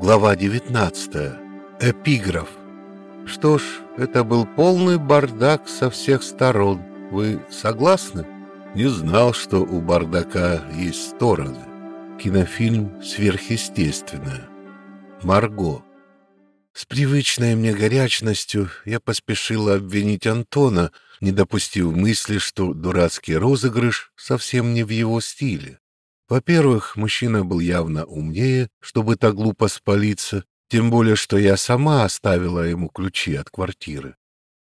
Глава 19. Эпиграф. Что ж, это был полный бардак со всех сторон. Вы согласны? Не знал, что у бардака есть стороны. Кинофильм «Сверхъестественное». Марго. С привычной мне горячностью я поспешила обвинить Антона, не допустив мысли, что дурацкий розыгрыш совсем не в его стиле. Во-первых, мужчина был явно умнее, чтобы так глупо спалиться, тем более, что я сама оставила ему ключи от квартиры.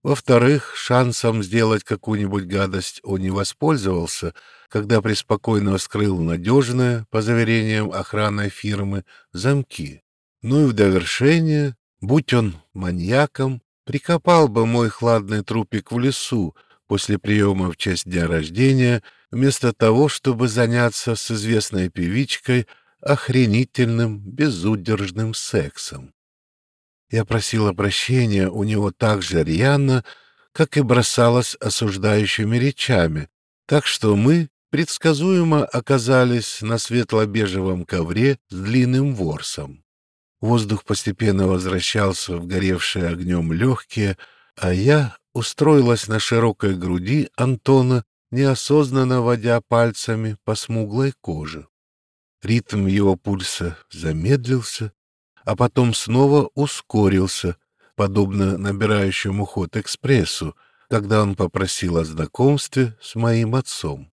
Во-вторых, шансом сделать какую-нибудь гадость он не воспользовался, когда преспокойно вскрыл надежное, по заверениям охранной фирмы, замки. Ну и в довершение, будь он маньяком, прикопал бы мой хладный трупик в лесу после приема в честь дня рождения — вместо того, чтобы заняться с известной певичкой охренительным, безудержным сексом. Я просила прощения у него так же рьяно, как и бросалась осуждающими речами, так что мы предсказуемо оказались на светло-бежевом ковре с длинным ворсом. Воздух постепенно возвращался в горевшие огнем легкие, а я устроилась на широкой груди Антона неосознанно водя пальцами по смуглой коже. Ритм его пульса замедлился, а потом снова ускорился, подобно набирающему ход экспрессу, когда он попросил о знакомстве с моим отцом.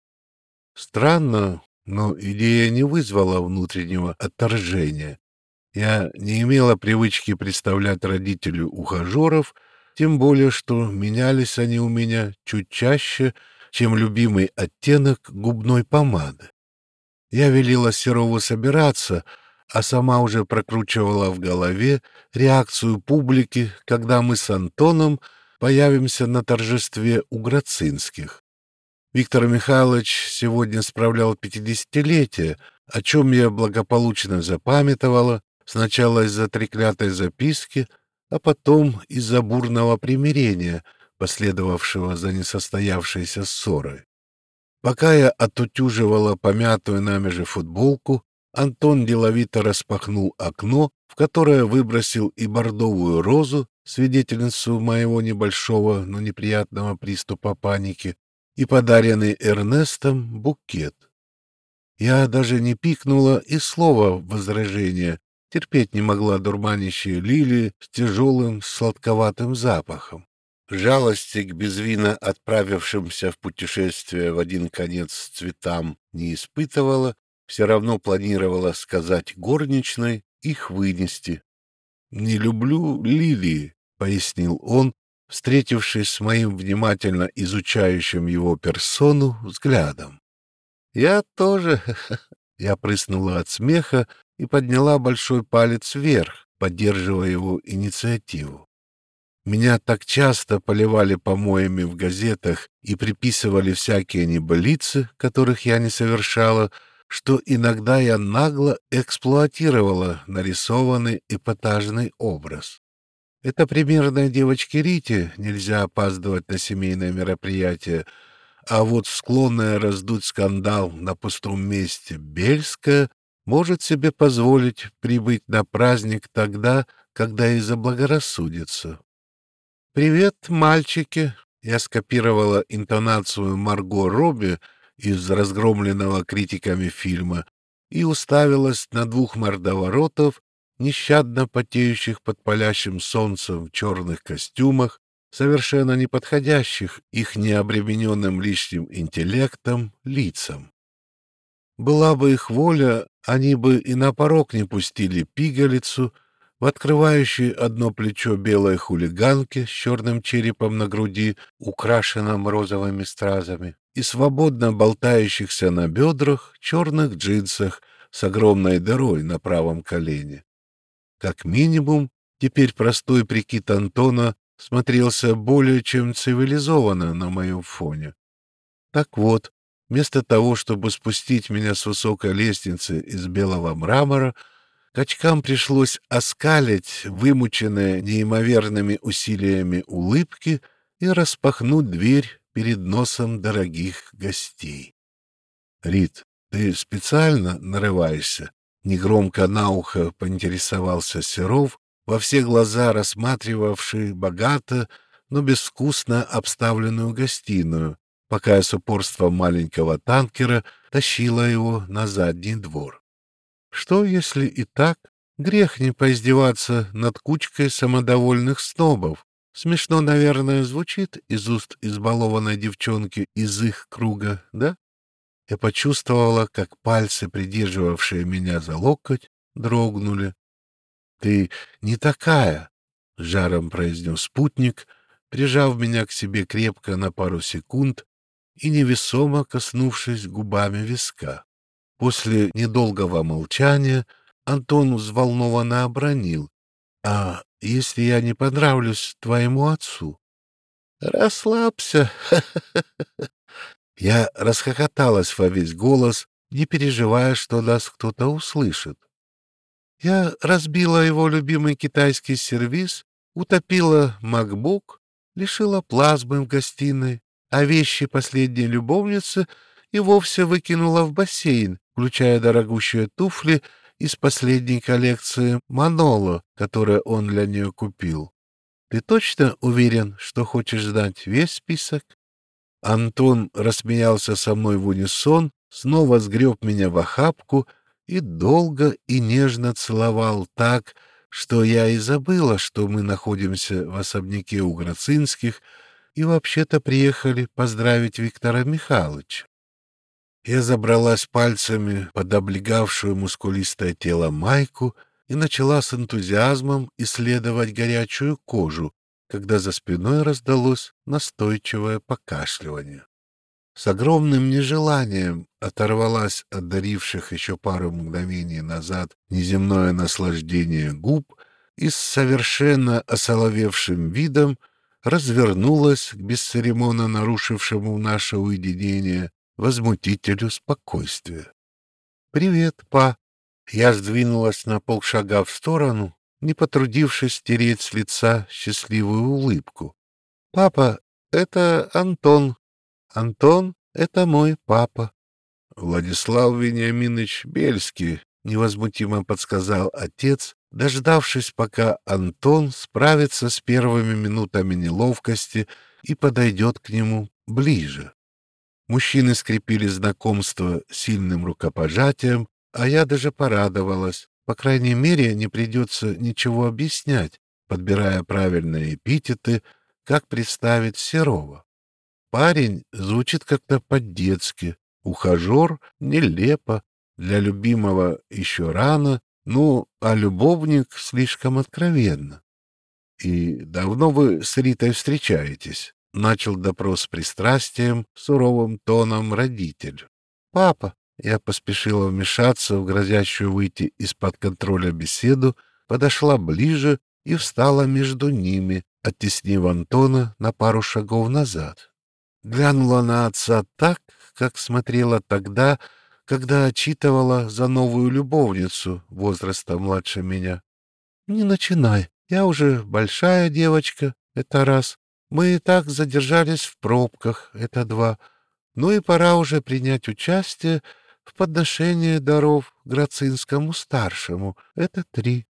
Странно, но идея не вызвала внутреннего отторжения. Я не имела привычки представлять родителю ухажеров, тем более, что менялись они у меня чуть чаще, чем любимый оттенок губной помады. Я велела Серову собираться, а сама уже прокручивала в голове реакцию публики, когда мы с Антоном появимся на торжестве у Грацинских. Виктор Михайлович сегодня справлял пятидесятилетие, о чем я благополучно запамятовала, сначала из-за треклятой записки, а потом из-за бурного примирения, последовавшего за несостоявшейся ссорой. Пока я отутюживала помятую нами же футболку, Антон деловито распахнул окно, в которое выбросил и бордовую розу, свидетельницу моего небольшого, но неприятного приступа паники, и подаренный Эрнестом букет. Я даже не пикнула и слова возражения, терпеть не могла дурманящие лилии с тяжелым сладковатым запахом. Жалости к безвинно отправившимся в путешествие в один конец цветам не испытывала, все равно планировала сказать горничной их вынести. «Не люблю лилии», — пояснил он, встретившись с моим внимательно изучающим его персону взглядом. «Я тоже...» — я прыснула от смеха и подняла большой палец вверх, поддерживая его инициативу. Меня так часто поливали помоями в газетах и приписывали всякие небылицы, которых я не совершала, что иногда я нагло эксплуатировала нарисованный эпатажный образ. Это примерно девочке Рите нельзя опаздывать на семейное мероприятие, а вот склонная раздуть скандал на пустом месте Бельская может себе позволить прибыть на праздник тогда, когда и заблагорассудится. «Привет, мальчики!» Я скопировала интонацию Марго Робби из разгромленного критиками фильма и уставилась на двух мордоворотов, нещадно потеющих под палящим солнцем в черных костюмах, совершенно не подходящих их необремененным лишним интеллектом лицам. Была бы их воля, они бы и на порог не пустили пигалицу — в открывающей одно плечо белой хулиганки с черным черепом на груди, украшенном розовыми стразами, и свободно болтающихся на бедрах черных джинсах с огромной дырой на правом колене. Как минимум, теперь простой прикид Антона смотрелся более чем цивилизованно на моем фоне. Так вот, вместо того, чтобы спустить меня с высокой лестницы из белого мрамора, Качкам пришлось оскалить вымученные неимоверными усилиями улыбки и распахнуть дверь перед носом дорогих гостей. — Рит, ты специально нарываешься? Негромко на ухо поинтересовался Серов, во все глаза рассматривавший богато, но безвкусно обставленную гостиную, пока с упорством маленького танкера тащила его на задний двор. Что, если и так? Грех не поиздеваться над кучкой самодовольных снобов. Смешно, наверное, звучит из уст избалованной девчонки из их круга, да? Я почувствовала, как пальцы, придерживавшие меня за локоть, дрогнули. — Ты не такая, — жаром произнес спутник, прижав меня к себе крепко на пару секунд и невесомо коснувшись губами виска. После недолгого молчания Антон взволнованно обронил. — А если я не понравлюсь твоему отцу? — Расслабься. Я расхохоталась во весь голос, не переживая, что нас кто-то услышит. Я разбила его любимый китайский сервиз, утопила макбук, лишила плазмы в гостиной, а вещи последней любовницы и вовсе выкинула в бассейн, включая дорогущие туфли из последней коллекции Маноло, которые он для нее купил. Ты точно уверен, что хочешь знать весь список? Антон рассмеялся со мной в унисон, снова сгреб меня в охапку и долго и нежно целовал так, что я и забыла, что мы находимся в особняке у Грацинских и вообще-то приехали поздравить Виктора Михайловича. Я забралась пальцами под облегавшую мускулистое тело майку и начала с энтузиазмом исследовать горячую кожу, когда за спиной раздалось настойчивое покашливание. С огромным нежеланием оторвалась от даривших еще пару мгновений назад неземное наслаждение губ и с совершенно осоловевшим видом развернулась к бесцеремонно нарушившему наше уединение возмутителю спокойствия. «Привет, па!» Я сдвинулась на полшага в сторону, не потрудившись стереть с лица счастливую улыбку. «Папа, это Антон. Антон — это мой папа». «Владислав Вениаминович Бельский», — невозмутимо подсказал отец, дождавшись, пока Антон справится с первыми минутами неловкости и подойдет к нему ближе. Мужчины скрепили знакомство сильным рукопожатием, а я даже порадовалась. По крайней мере, не придется ничего объяснять, подбирая правильные эпитеты, как представить Серова. Парень звучит как-то по-детски, ухажер нелепо, для любимого еще рано, ну, а любовник слишком откровенно. И давно вы с Ритой встречаетесь? Начал допрос с пристрастием, суровым тоном родитель. «Папа!» Я поспешила вмешаться в грозящую выйти из-под контроля беседу, подошла ближе и встала между ними, оттеснив Антона на пару шагов назад. Глянула на отца так, как смотрела тогда, когда отчитывала за новую любовницу возраста младше меня. «Не начинай, я уже большая девочка, это раз. Мы и так задержались в пробках, это два. Ну и пора уже принять участие в подношении даров Грацинскому-старшему, это три.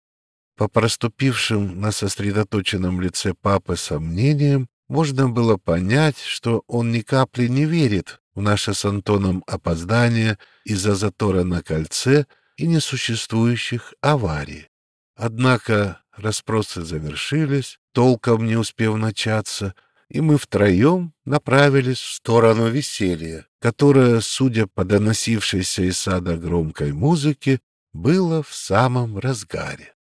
По проступившим на сосредоточенном лице папы сомнениям можно было понять, что он ни капли не верит в наше с Антоном опоздание из-за затора на кольце и несуществующих аварий. Однако расспросы завершились, толком не успев начаться, и мы втроем направились в сторону веселья, которое, судя по доносившейся из сада громкой музыке, было в самом разгаре.